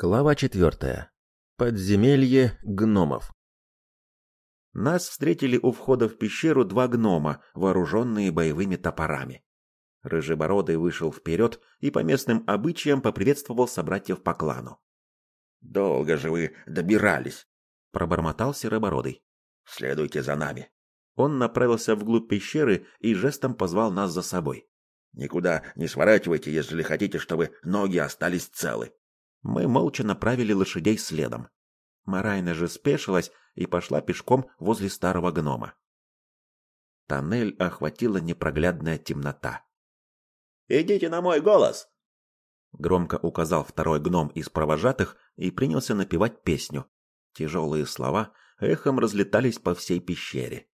Глава четвертая. Подземелье гномов. Нас встретили у входа в пещеру два гнома, вооруженные боевыми топорами. Рыжебородый вышел вперед и по местным обычаям поприветствовал собратьев по клану. «Долго же вы добирались», — пробормотал Серобородый. «Следуйте за нами». Он направился вглубь пещеры и жестом позвал нас за собой. «Никуда не сворачивайте, если хотите, чтобы ноги остались целы». Мы молча направили лошадей следом. Марайна же спешилась и пошла пешком возле старого гнома. Тоннель охватила непроглядная темнота. «Идите на мой голос!» Громко указал второй гном из провожатых и принялся напевать песню. Тяжелые слова эхом разлетались по всей пещере.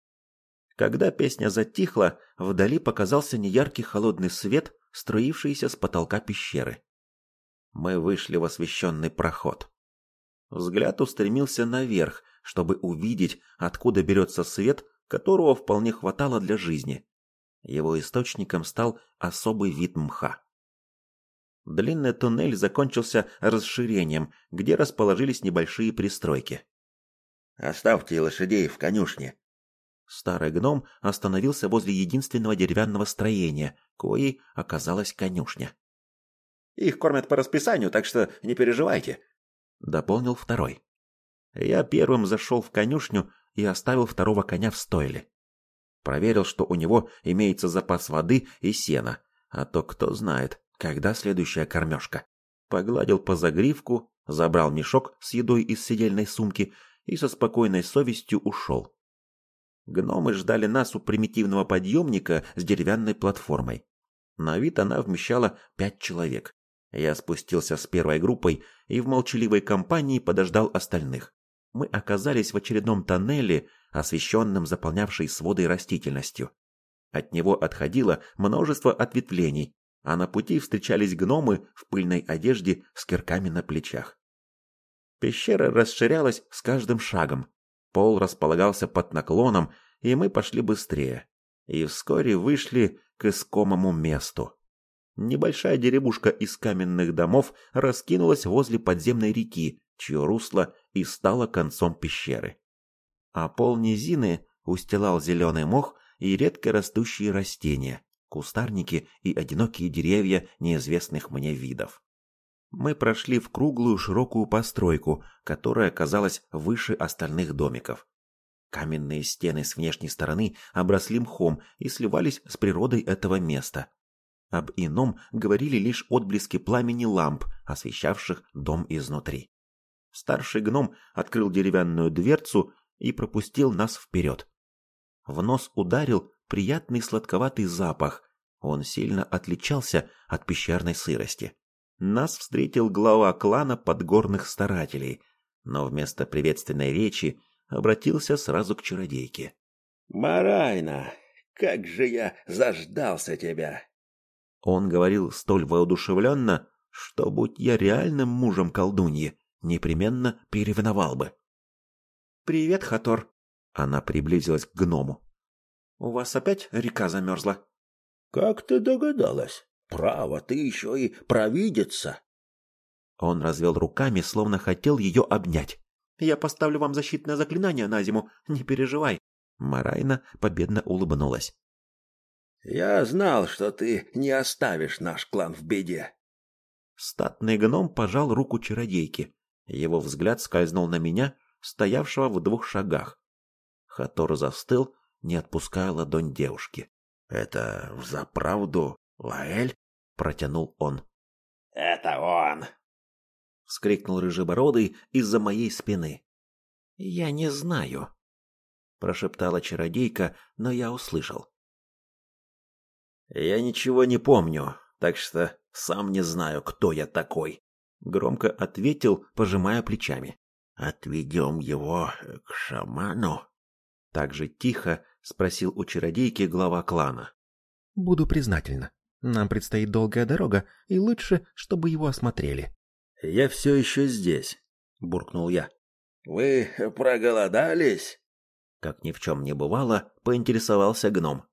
Когда песня затихла, вдали показался неяркий холодный свет, струившийся с потолка пещеры мы вышли в освещенный проход. Взгляд устремился наверх, чтобы увидеть, откуда берется свет, которого вполне хватало для жизни. Его источником стал особый вид мха. Длинный туннель закончился расширением, где расположились небольшие пристройки. «Оставьте лошадей в конюшне». Старый гном остановился возле единственного деревянного строения, коей оказалась конюшня. Их кормят по расписанию, так что не переживайте», — дополнил второй. Я первым зашел в конюшню и оставил второго коня в стойле. Проверил, что у него имеется запас воды и сена, а то кто знает, когда следующая кормежка. Погладил по загривку, забрал мешок с едой из сидельной сумки и со спокойной совестью ушел. Гномы ждали нас у примитивного подъемника с деревянной платформой. На вид она вмещала пять человек. Я спустился с первой группой и в молчаливой компании подождал остальных. Мы оказались в очередном тоннеле, освещенном заполнявшей своды растительностью. От него отходило множество ответвлений, а на пути встречались гномы в пыльной одежде с кирками на плечах. Пещера расширялась с каждым шагом. Пол располагался под наклоном, и мы пошли быстрее. И вскоре вышли к искомому месту. Небольшая деревушка из каменных домов раскинулась возле подземной реки, чье русло и стало концом пещеры. А пол низины устилал зеленый мох и редко растущие растения, кустарники и одинокие деревья неизвестных мне видов. Мы прошли в круглую широкую постройку, которая казалась выше остальных домиков. Каменные стены с внешней стороны обросли мхом и сливались с природой этого места, об ином говорили лишь отблески пламени ламп, освещавших дом изнутри. Старший гном открыл деревянную дверцу и пропустил нас вперед. В нос ударил приятный сладковатый запах. Он сильно отличался от пещерной сырости. Нас встретил глава клана подгорных старателей, но вместо приветственной речи обратился сразу к чародейке. «Марайна, как же я заждался тебя! Он говорил столь воодушевленно, что, будь я реальным мужем колдуньи, непременно переревновал бы. «Привет, Хатор!» Она приблизилась к гному. «У вас опять река замерзла?» «Как ты догадалась? Право, ты еще и провидица!» Он развел руками, словно хотел ее обнять. «Я поставлю вам защитное заклинание на зиму, не переживай!» Марайна победно улыбнулась. Я знал, что ты не оставишь наш клан в беде. Статный гном пожал руку чародейки. Его взгляд скользнул на меня, стоявшего в двух шагах. Хатор застыл, не отпуская ладонь девушки. «Это взаправду Лаэль?» — протянул он. «Это он!» — вскрикнул Рыжебородый из-за моей спины. «Я не знаю», — прошептала чародейка, но я услышал. Я ничего не помню, так что сам не знаю, кто я такой, громко ответил, пожимая плечами. Отведем его к шаману? Так же тихо спросил у чародейки глава клана. Буду признательна. Нам предстоит долгая дорога, и лучше, чтобы его осмотрели. Я все еще здесь, буркнул я. Вы проголодались? Как ни в чем не бывало, поинтересовался гном.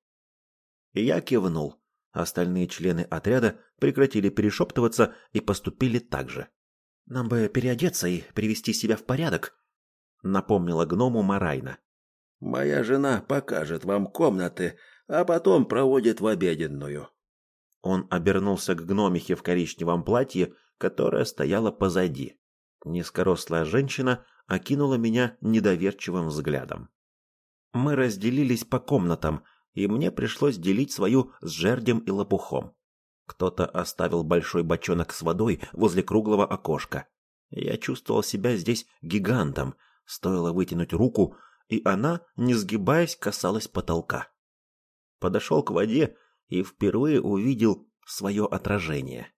Я кивнул. Остальные члены отряда прекратили перешептываться и поступили так же. Нам бы переодеться и привести себя в порядок, напомнила гному Марайна. Моя жена покажет вам комнаты, а потом проводит в обеденную. Он обернулся к гномихе в коричневом платье, которая стояла позади. Низкорослая женщина окинула меня недоверчивым взглядом. Мы разделились по комнатам, и мне пришлось делить свою с жердем и лопухом. Кто-то оставил большой бочонок с водой возле круглого окошка. Я чувствовал себя здесь гигантом. Стоило вытянуть руку, и она, не сгибаясь, касалась потолка. Подошел к воде и впервые увидел свое отражение.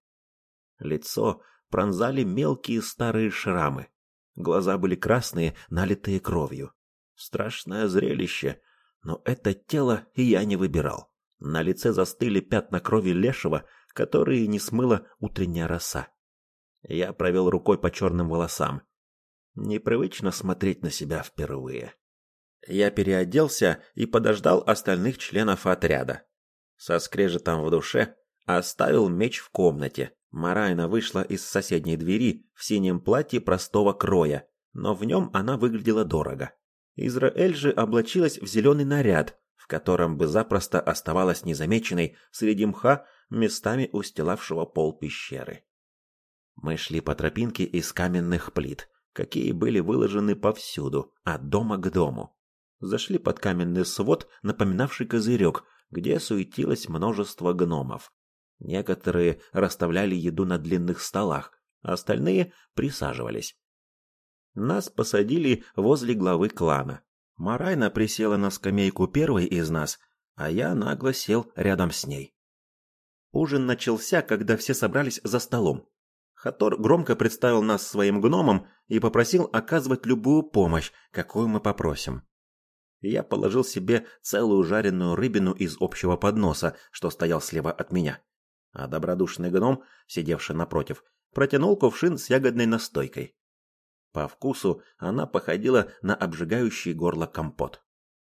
Лицо пронзали мелкие старые шрамы. Глаза были красные, налитые кровью. Страшное зрелище, но это тело я не выбирал. На лице застыли пятна крови лешего, которые не смыла утренняя роса. Я провел рукой по черным волосам. Непривычно смотреть на себя впервые. Я переоделся и подождал остальных членов отряда. Со скрежетом в душе оставил меч в комнате. Марайна вышла из соседней двери в синем платье простого кроя, но в нем она выглядела дорого. Израэль же облачилась в зеленый наряд, в котором бы запросто оставалась незамеченной среди мха, местами устилавшего пол пещеры. Мы шли по тропинке из каменных плит, какие были выложены повсюду, от дома к дому. Зашли под каменный свод, напоминавший козырек, где суетилось множество гномов. Некоторые расставляли еду на длинных столах, остальные присаживались. Нас посадили возле главы клана. Марайна присела на скамейку первой из нас, а я нагло сел рядом с ней. Ужин начался, когда все собрались за столом. Хатор громко представил нас своим гномам и попросил оказывать любую помощь, какую мы попросим. Я положил себе целую жареную рыбину из общего подноса, что стоял слева от меня. А добродушный гном, сидевший напротив, протянул кувшин с ягодной настойкой. По вкусу она походила на обжигающий горло компот.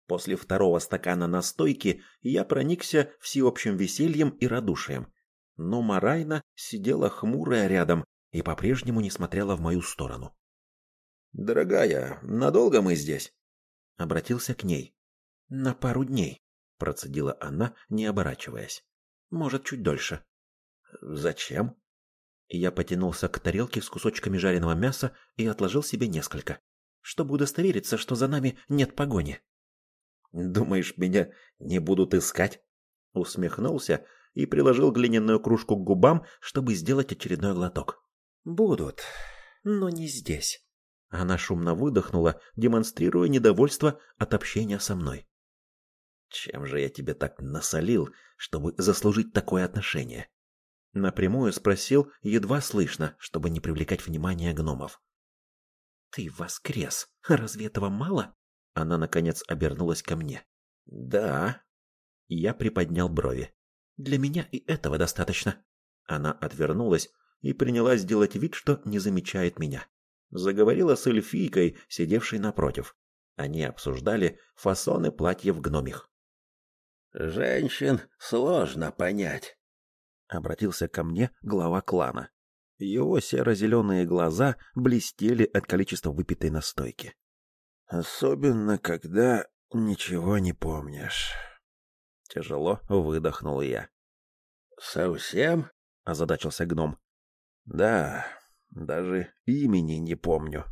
После второго стакана настойки я проникся всеобщим весельем и радушием. Но Марайна сидела хмурая рядом и по-прежнему не смотрела в мою сторону. «Дорогая, надолго мы здесь?» Обратился к ней. «На пару дней», — процедила она, не оборачиваясь. «Может, чуть дольше». «Зачем?» Я потянулся к тарелке с кусочками жареного мяса и отложил себе несколько, чтобы удостовериться, что за нами нет погони. «Думаешь, меня не будут искать?» Усмехнулся и приложил глиняную кружку к губам, чтобы сделать очередной глоток. «Будут, но не здесь». Она шумно выдохнула, демонстрируя недовольство от общения со мной. «Чем же я тебе так насолил, чтобы заслужить такое отношение?» Напрямую спросил, едва слышно, чтобы не привлекать внимание гномов. «Ты воскрес. Разве этого мало?» Она, наконец, обернулась ко мне. «Да». Я приподнял брови. «Для меня и этого достаточно». Она отвернулась и принялась делать вид, что не замечает меня. Заговорила с эльфийкой, сидевшей напротив. Они обсуждали фасоны платьев гномих. «Женщин сложно понять», обратился ко мне глава клана. Его серо-зеленые глаза блестели от количества выпитой настойки. Особенно, когда ничего не помнишь. Тяжело выдохнул я. Совсем? озадачился гном. Да, даже имени не помню.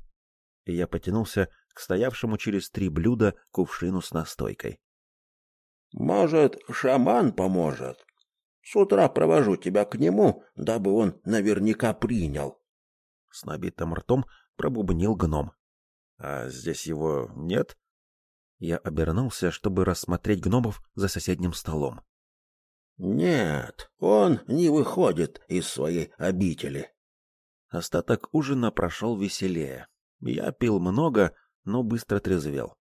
Я потянулся к стоявшему через три блюда кувшину с настойкой. Может, шаман поможет? С утра провожу тебя к нему, дабы он наверняка принял. С набитым ртом пробубнил гном. А здесь его нет? Я обернулся, чтобы рассмотреть гномов за соседним столом. Нет, он не выходит из своей обители. Остаток ужина прошел веселее. Я пил много, но быстро трезвел.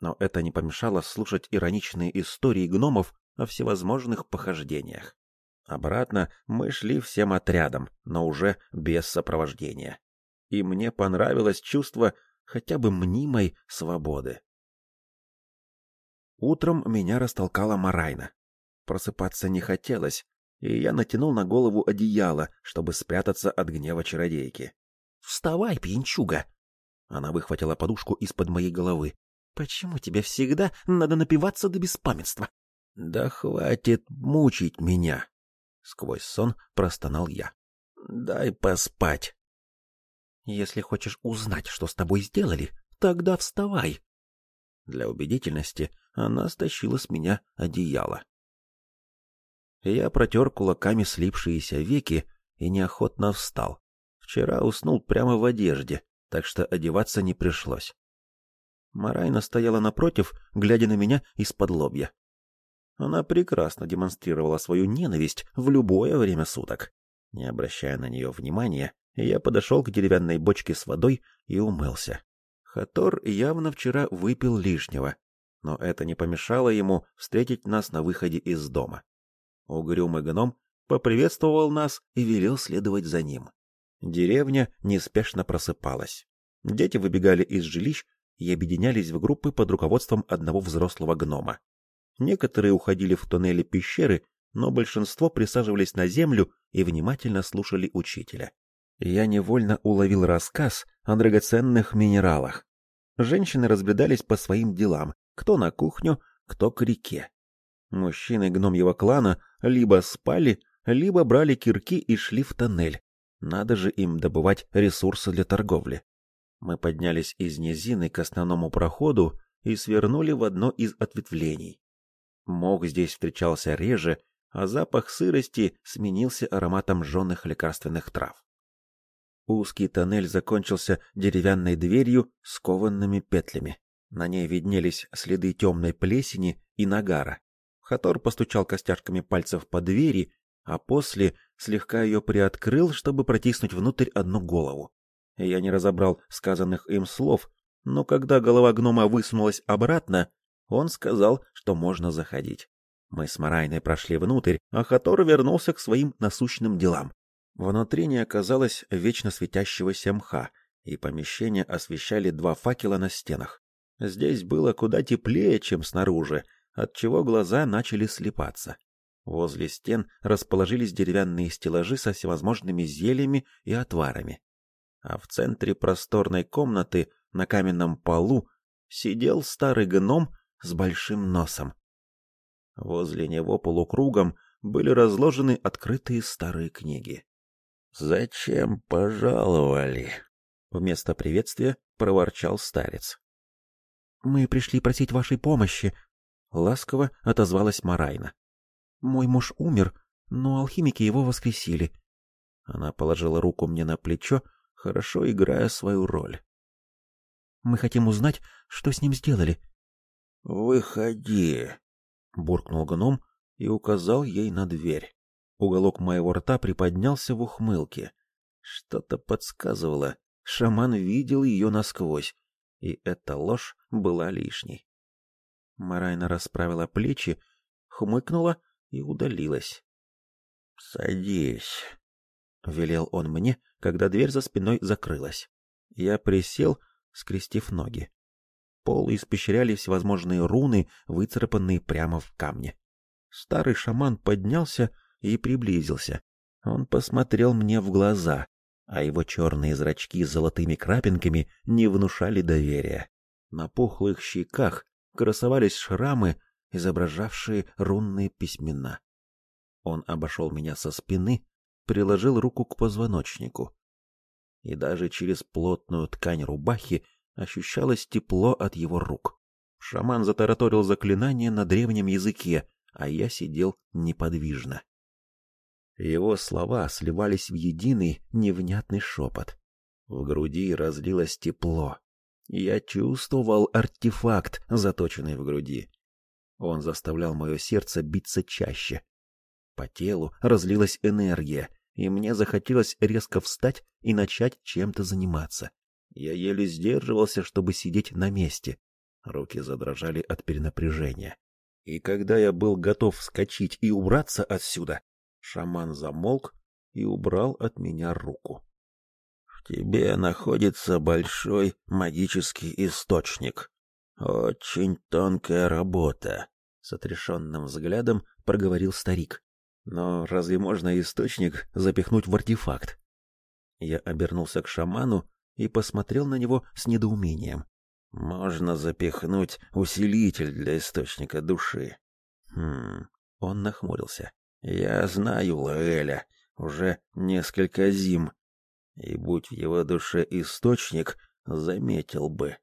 Но это не помешало слушать ироничные истории гномов о всевозможных похождениях. Обратно мы шли всем отрядом, но уже без сопровождения. И мне понравилось чувство хотя бы мнимой свободы. Утром меня растолкала Марайна. Просыпаться не хотелось, и я натянул на голову одеяло, чтобы спрятаться от гнева чародейки. Вставай, пьянчуга. Она выхватила подушку из-под моей головы. Почему тебе всегда надо напиваться до беспамятства? Да хватит мучить меня. Сквозь сон простонал я. Дай поспать. Если хочешь узнать, что с тобой сделали, тогда вставай. Для убедительности она стащила с меня одеяло. Я протер кулаками слипшиеся веки и неохотно встал. Вчера уснул прямо в одежде, так что одеваться не пришлось. Марайна стояла напротив, глядя на меня из-под лобья. Она прекрасно демонстрировала свою ненависть в любое время суток. Не обращая на нее внимания, я подошел к деревянной бочке с водой и умылся. Хатор явно вчера выпил лишнего, но это не помешало ему встретить нас на выходе из дома. Угрюмый гном поприветствовал нас и велел следовать за ним. Деревня неспешно просыпалась. Дети выбегали из жилищ и объединялись в группы под руководством одного взрослого гнома. Некоторые уходили в туннели пещеры, но большинство присаживались на землю и внимательно слушали учителя. Я невольно уловил рассказ о драгоценных минералах. Женщины разбредались по своим делам, кто на кухню, кто к реке. Мужчины гномьего клана либо спали, либо брали кирки и шли в тоннель. Надо же им добывать ресурсы для торговли. Мы поднялись из низины к основному проходу и свернули в одно из ответвлений. Мох здесь встречался реже, а запах сырости сменился ароматом жженых лекарственных трав. Узкий тоннель закончился деревянной дверью с кованными петлями. На ней виднелись следы темной плесени и нагара. Хатор постучал костяшками пальцев по двери, а после слегка ее приоткрыл, чтобы протиснуть внутрь одну голову. Я не разобрал сказанных им слов, но когда голова гнома высунулась обратно, он сказал, что можно заходить. Мы с Марайной прошли внутрь, а Хатор вернулся к своим насущным делам. Внутри не оказалось вечно светящегося мха, и помещение освещали два факела на стенах. Здесь было куда теплее, чем снаружи, отчего глаза начали слепаться. Возле стен расположились деревянные стеллажи со всевозможными зельями и отварами. А в центре просторной комнаты на каменном полу сидел старый гном с большим носом. Возле него полукругом были разложены открытые старые книги. «Зачем пожаловали?» Вместо приветствия проворчал старец. «Мы пришли просить вашей помощи Ласково отозвалась Марайна. Мой муж умер, но алхимики его воскресили. Она положила руку мне на плечо, хорошо играя свою роль. Мы хотим узнать, что с ним сделали. Выходи, буркнул гном и указал ей на дверь. Уголок моего рта приподнялся в ухмылке. Что-то подсказывало, шаман видел ее насквозь, и эта ложь была лишней. Марайна расправила плечи, хмыкнула и удалилась. «Садись», — велел он мне, когда дверь за спиной закрылась. Я присел, скрестив ноги. Пол испещряли всевозможные руны, выцарапанные прямо в камне. Старый шаман поднялся и приблизился. Он посмотрел мне в глаза, а его черные зрачки с золотыми крапинками не внушали доверия. На пухлых щеках красовались шрамы, изображавшие рунные письмена. Он обошел меня со спины, приложил руку к позвоночнику. И даже через плотную ткань рубахи ощущалось тепло от его рук. Шаман затараторил заклинание на древнем языке, а я сидел неподвижно. Его слова сливались в единый невнятный шепот. В груди разлилось тепло, я чувствовал артефакт, заточенный в груди. Он заставлял мое сердце биться чаще. По телу разлилась энергия, и мне захотелось резко встать и начать чем-то заниматься. Я еле сдерживался, чтобы сидеть на месте. Руки задрожали от перенапряжения. И когда я был готов вскочить и убраться отсюда, шаман замолк и убрал от меня руку тебе находится большой магический источник. Очень тонкая работа, с отрешенным взглядом проговорил старик. Но разве можно источник запихнуть в артефакт? Я обернулся к шаману и посмотрел на него с недоумением. Можно запихнуть усилитель для источника души. Хм. Он нахмурился. Я знаю Лаэля уже несколько зим, и будь в его душе источник, заметил бы.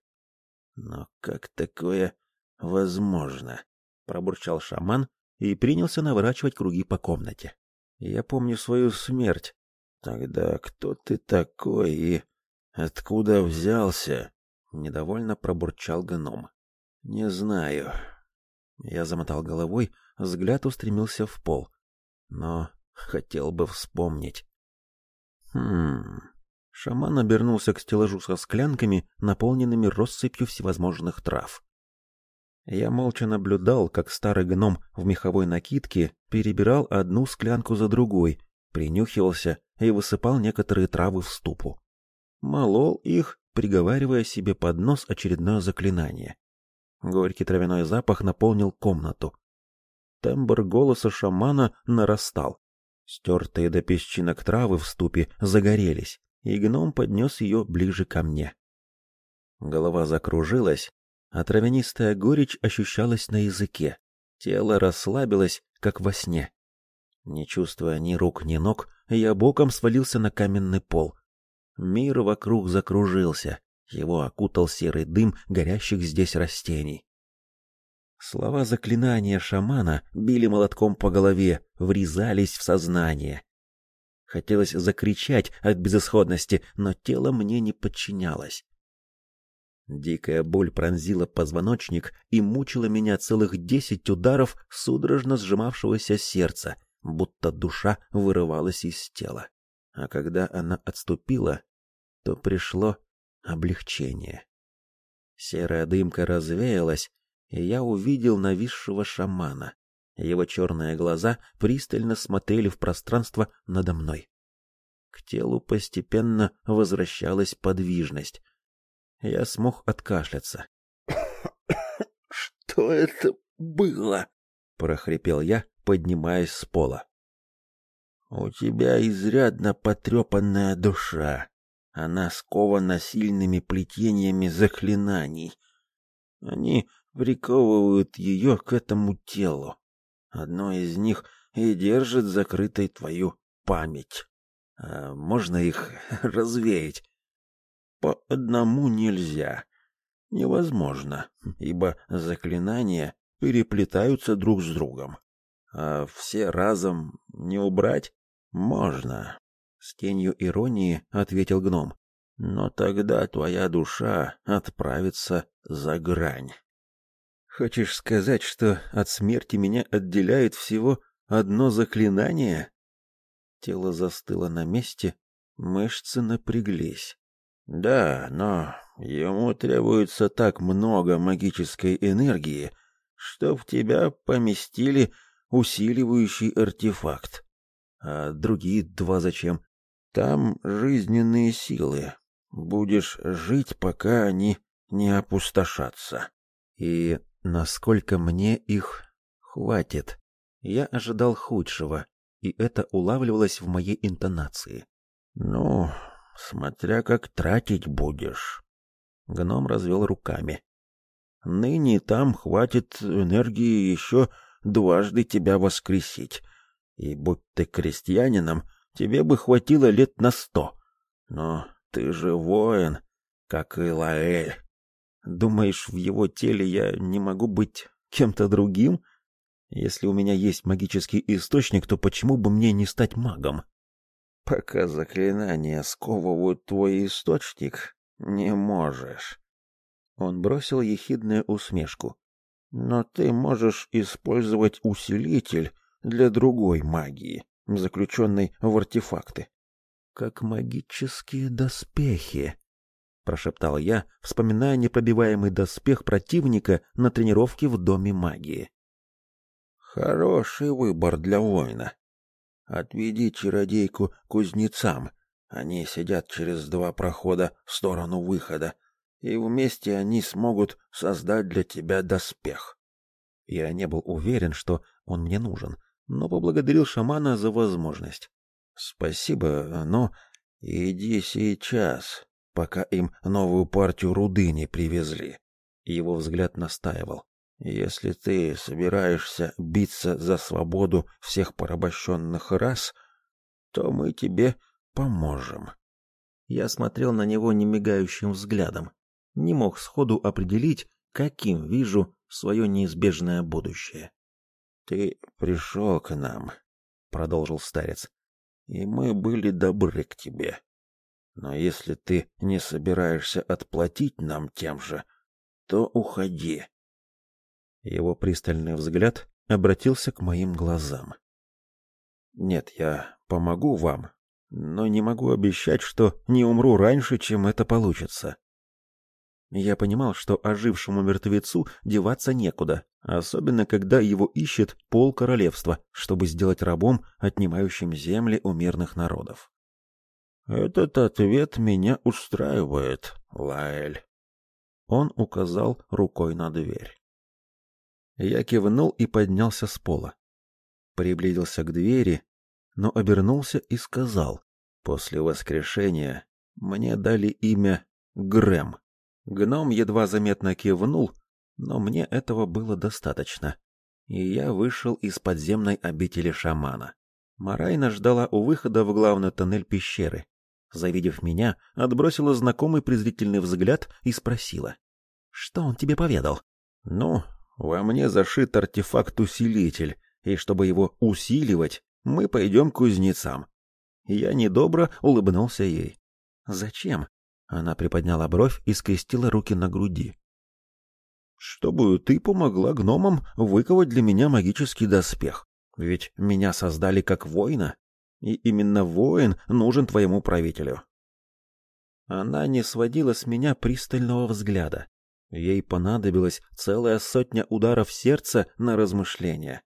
Но как такое возможно? пробурчал шаман и принялся наворачивать круги по комнате. Я помню свою смерть. Тогда кто ты такой и откуда взялся? недовольно пробурчал гном. Не знаю. Я замотал головой, взгляд устремился в пол. Но хотел бы вспомнить. Хм. Шаман обернулся к стеллажу со склянками, наполненными россыпью всевозможных трав. Я молча наблюдал, как старый гном в меховой накидке перебирал одну склянку за другой, принюхивался и высыпал некоторые травы в ступу. Молол их, приговаривая себе под нос очередное заклинание. Горький травяной запах наполнил комнату. Тембр голоса шамана нарастал. Стертые до песчинок травы в ступе загорелись, и гном поднес ее ближе ко мне. Голова закружилась, а травянистая горечь ощущалась на языке. Тело расслабилось, как во сне. Не чувствуя ни рук, ни ног, я боком свалился на каменный пол. Мир вокруг закружился, его окутал серый дым горящих здесь растений. Слова заклинания шамана били молотком по голове, врезались в сознание. Хотелось закричать от безысходности, но тело мне не подчинялось. Дикая боль пронзила позвоночник и мучила меня целых десять ударов судорожно сжимавшегося сердца, будто душа вырывалась из тела. А когда она отступила, то пришло облегчение. Серая дымка развеялась, и я увидел нависшего шамана. Его черные глаза пристально смотрели в пространство надо мной. К телу постепенно возвращалась подвижность — я смог откашляться. «Что это было?» — прохрипел я, поднимаясь с пола. «У тебя изрядно потрепанная душа. Она скована сильными плетениями заклинаний. Они приковывают ее к этому телу. Одно из них и держит закрытой твою память. А можно их развеять?» по одному нельзя. Невозможно, ибо заклинания переплетаются друг с другом. А все разом не убрать можно. С тенью иронии ответил гном. Но тогда твоя душа отправится за грань. Хочешь сказать, что от смерти меня отделяет всего одно заклинание? Тело застыло на месте, мышцы напряглись. Да, но ему требуется так много магической энергии, что в тебя поместили усиливающий артефакт. А другие два зачем? Там жизненные силы. Будешь жить, пока они не опустошатся. И насколько мне их хватит? Я ожидал худшего, и это улавливалось в моей интонации. Ну, смотря как тратить будешь. Гном развел руками. Ныне там хватит энергии еще дважды тебя воскресить. И будь ты крестьянином, тебе бы хватило лет на сто. Но ты же воин, как и Лаэль. Думаешь, в его теле я не могу быть кем-то другим? Если у меня есть магический источник, то почему бы мне не стать магом? Пока заклинания сковывают твой источник, не можешь. Он бросил ехидную усмешку. Но ты можешь использовать усилитель для другой магии, заключенной в артефакты. Как магические доспехи, прошептал я, вспоминая непробиваемый доспех противника на тренировке в доме магии. Хороший выбор для воина, Отведи чародейку кузнецам. Они сидят через два прохода в сторону выхода, и вместе они смогут создать для тебя доспех. Я не был уверен, что он мне нужен, но поблагодарил шамана за возможность. Спасибо, но Иди сейчас, пока им новую партию руды не привезли. Его взгляд настаивал. Если ты собираешься биться за свободу всех порабощенных рас, то мы тебе поможем. Я смотрел на него немигающим взглядом, не мог сходу определить, каким вижу свое неизбежное будущее. Ты пришел к нам, продолжил старец. И мы были добры к тебе. Но если ты не собираешься отплатить нам тем же, то уходи. Его пристальный взгляд обратился к моим глазам. Нет, я помогу вам, но не могу обещать, что не умру раньше, чем это получится. Я понимал, что ожившему мертвецу деваться некуда, особенно когда его ищет пол королевства, чтобы сделать рабом, отнимающим земли у мирных народов. Этот ответ меня устраивает, Лаэль. Он указал рукой на дверь. Я кивнул и поднялся с пола. Приблизился к двери, но обернулся и сказал: "После воскрешения мне дали имя Грэм". Гном едва заметно кивнул, но мне этого было достаточно. И я вышел из подземной обители шамана. Марайна ждала у выхода в главный тоннель пещеры. Завидев меня, отбросила знакомый презрительный взгляд и спросила: "Что он тебе поведал?" "Ну, во мне зашит артефакт-усилитель, и чтобы его усиливать, мы пойдем к кузнецам". Я недобро улыбнулся ей. "Зачем?" Она приподняла бровь и скрестила руки на груди. Чтобы ты помогла гномам выковать для меня магический доспех. Ведь меня создали как воина, и именно воин нужен твоему правителю. Она не сводила с меня пристального взгляда. Ей понадобилась целая сотня ударов сердца на размышления.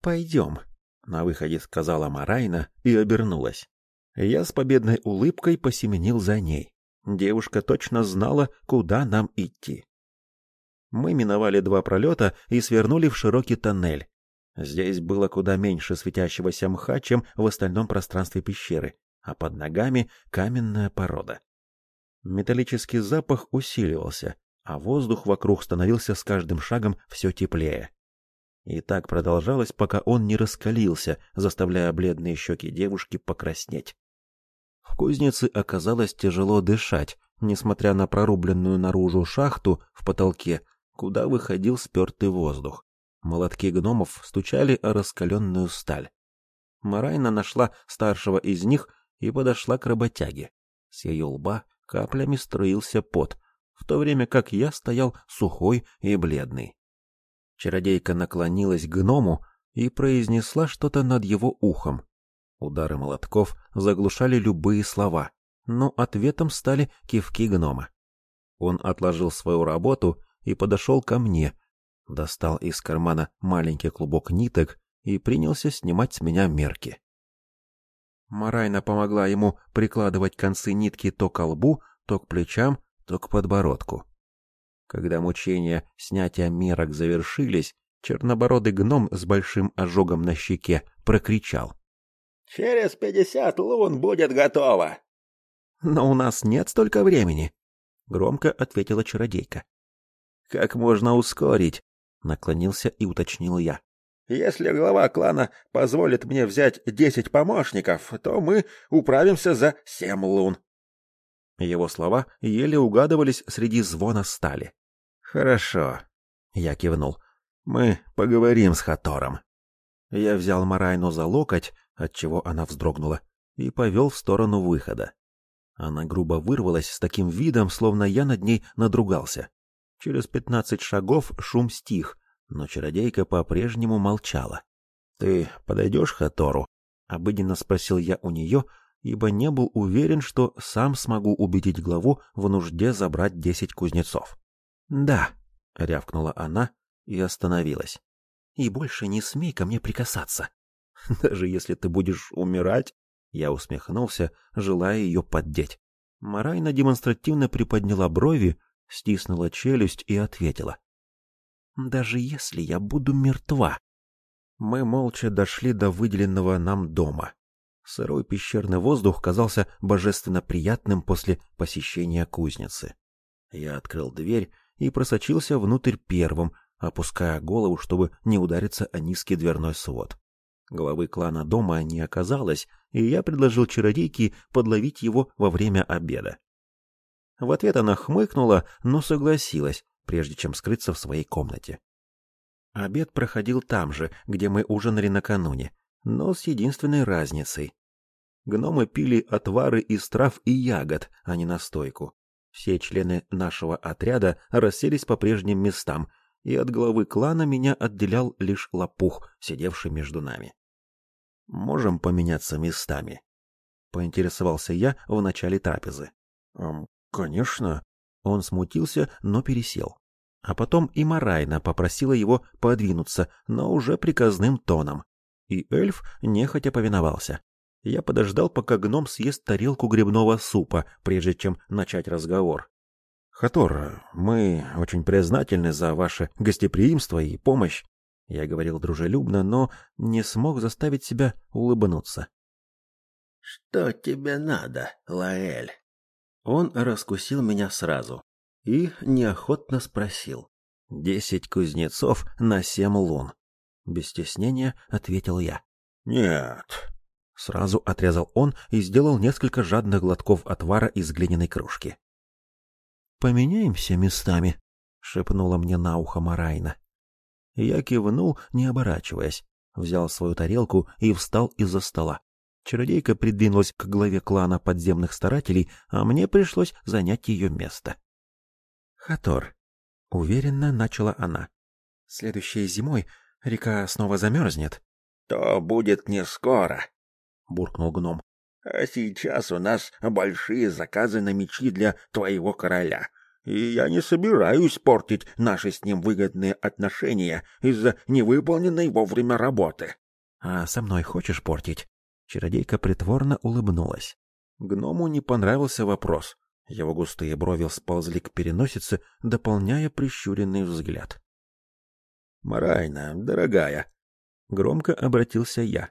«Пойдем», — на выходе сказала Марайна и обернулась. Я с победной улыбкой посеменил за ней. Девушка точно знала, куда нам идти. Мы миновали два пролета и свернули в широкий тоннель. Здесь было куда меньше светящегося мха, чем в остальном пространстве пещеры, а под ногами каменная порода. Металлический запах усиливался, а воздух вокруг становился с каждым шагом все теплее. И так продолжалось, пока он не раскалился, заставляя бледные щеки девушки покраснеть. В кузнице оказалось тяжело дышать, несмотря на прорубленную наружу шахту в потолке, куда выходил спертый воздух. Молотки гномов стучали о раскаленную сталь. Марайна нашла старшего из них и подошла к работяге. С ее лба каплями струился пот, в то время как я стоял сухой и бледный. Чародейка наклонилась к гному и произнесла что-то над его ухом. Удары молотков заглушали любые слова, но ответом стали кивки гнома. Он отложил свою работу и подошел ко мне, достал из кармана маленький клубок ниток и принялся снимать с меня мерки. Марайна помогла ему прикладывать концы нитки то к лбу, то к плечам, то к подбородку. Когда мучения снятия мерок завершились, чернобородый гном с большим ожогом на щеке прокричал: Через пятьдесят лун будет готово. Но у нас нет столько времени, громко ответила чародейка. Как можно ускорить? наклонился и уточнил я. Если глава клана позволит мне взять десять помощников, то мы управимся за семь лун. Его слова еле угадывались среди звона стали. Хорошо, я кивнул. Мы поговорим с Хатором. Я взял Марайну за локоть, отчего она вздрогнула, и повел в сторону выхода. Она грубо вырвалась с таким видом, словно я над ней надругался. Через пятнадцать шагов шум стих, но чародейка по-прежнему молчала. «Ты подойдешь к Хатору?» — обыденно спросил я у нее, ибо не был уверен, что сам смогу убедить главу в нужде забрать десять кузнецов. «Да», — рявкнула она и остановилась. «И больше не смей ко мне прикасаться». Даже если ты будешь умирать, я усмехнулся, желая ее поддеть. Марайна демонстративно приподняла брови, стиснула челюсть и ответила: "Даже если я буду мертва". Мы молча дошли до выделенного нам дома. Сырой пещерный воздух казался божественно приятным после посещения кузницы. Я открыл дверь и просочился внутрь первым, опуская голову, чтобы не удариться о низкий дверной свод. Главы клана дома не оказалось, и я предложил чародейке подловить его во время обеда. В ответ она хмыкнула, но согласилась, прежде чем скрыться в своей комнате. Обед проходил там же, где мы ужинали накануне, но с единственной разницей. Гномы пили отвары из трав и ягод, а не настойку. Все члены нашего отряда расселись по прежним местам, и от главы клана меня отделял лишь лопух, сидевший между нами. «Можем поменяться местами?» — поинтересовался я в начале трапезы. «Эм, конечно». Он смутился, но пересел. А потом и Марайна попросила его подвинуться, но уже приказным тоном. И эльф нехотя повиновался. Я подождал, пока гном съест тарелку грибного супа, прежде чем начать разговор. «Хатор, мы очень признательны за ваше гостеприимство и помощь», — я говорил дружелюбно, но не смог заставить себя улыбнуться. «Что тебе надо, Лаэль?» Он раскусил меня сразу и неохотно спросил. «Десять кузнецов на семь лун». Без стеснения ответил я. «Нет», Сразу отрезал он и сделал несколько жадных глотков отвара из глиняной кружки. «Поменяемся местами», — шепнула мне на ухо Марайна. Я кивнул, не оборачиваясь, взял свою тарелку и встал из-за стола. Чародейка придвинулась к главе клана подземных старателей, а мне пришлось занять ее место. «Хатор», — уверенно начала она, — «следующей зимой река снова замерзнет». «То будет не скоро», буркнул гном. А сейчас у нас большие заказы на мечи для твоего короля. И я не собираюсь портить наши с ним выгодные отношения из-за невыполненной вовремя работы. А со мной хочешь портить? Чародейка притворно улыбнулась. Гному не понравился вопрос. Его густые брови сползли к переносице, дополняя прищуренный взгляд. «Марайна, дорогая!» Громко обратился я.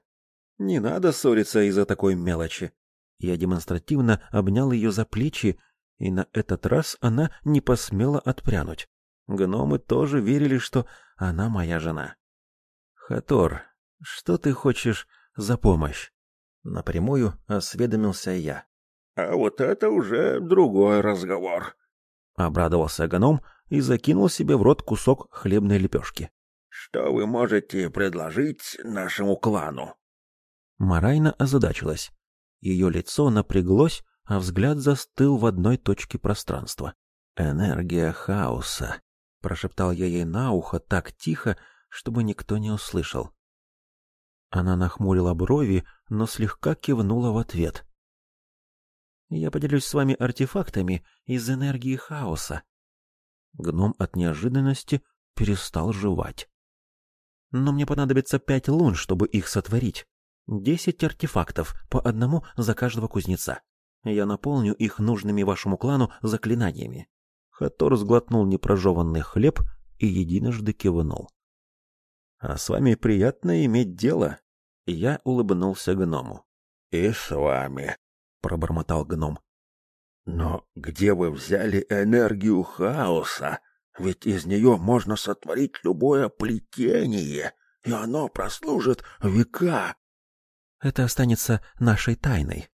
Не надо ссориться из-за такой мелочи. Я демонстративно обнял ее за плечи, и на этот раз она не посмела отпрянуть. Гномы тоже верили, что она моя жена. Хатор, что ты хочешь за помощь? Напрямую осведомился я. А вот это уже другой разговор. Обрадовался гном и закинул себе в рот кусок хлебной лепешки. Что вы можете предложить нашему клану? Марайна озадачилась. Ее лицо напряглось, а взгляд застыл в одной точке пространства. «Энергия хаоса», — прошептал я ей на ухо так тихо, чтобы никто не услышал. Она нахмурила брови, но слегка кивнула в ответ. «Я поделюсь с вами артефактами из энергии хаоса». Гном от неожиданности перестал жевать. «Но мне понадобится пять лун, чтобы их сотворить. Десять артефактов, по одному за каждого кузнеца. Я наполню их нужными вашему клану заклинаниями. Хатор сглотнул непрожеванный хлеб и единожды кивнул. А с вами приятно иметь дело. Я улыбнулся гному. И с вами, пробормотал гном. Но где вы взяли энергию хаоса? Ведь из нее можно сотворить любое плетение, и оно прослужит века. Это останется нашей тайной.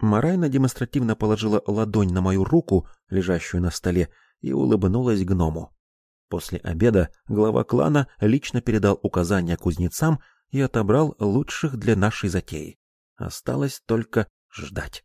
Марайна демонстративно положила ладонь на мою руку, лежащую на столе, и улыбнулась гному. После обеда глава клана лично передал указания кузнецам и отобрал лучших для нашей затеи. Осталось только ждать.